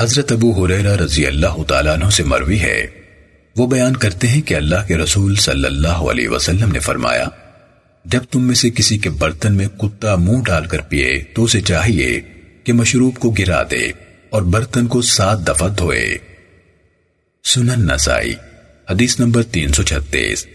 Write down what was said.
حضرت ابو حریرہ رضی اللہ تعالیٰ عنہ سے مروی ہے۔ وہ بیان کرتے ہیں کہ اللہ کے رسول صلی اللہ علیہ وسلم نے فرمایا، جب تم میں سے کسی کے برتن میں کتا منہ ڈال کر پیے تو اسے چاہیے کہ مشروب کو گرا دے اور برتن کو سات دفعہ دھوئے۔ سنن نسائی، حدیث نمبر تین سو چھتیس۔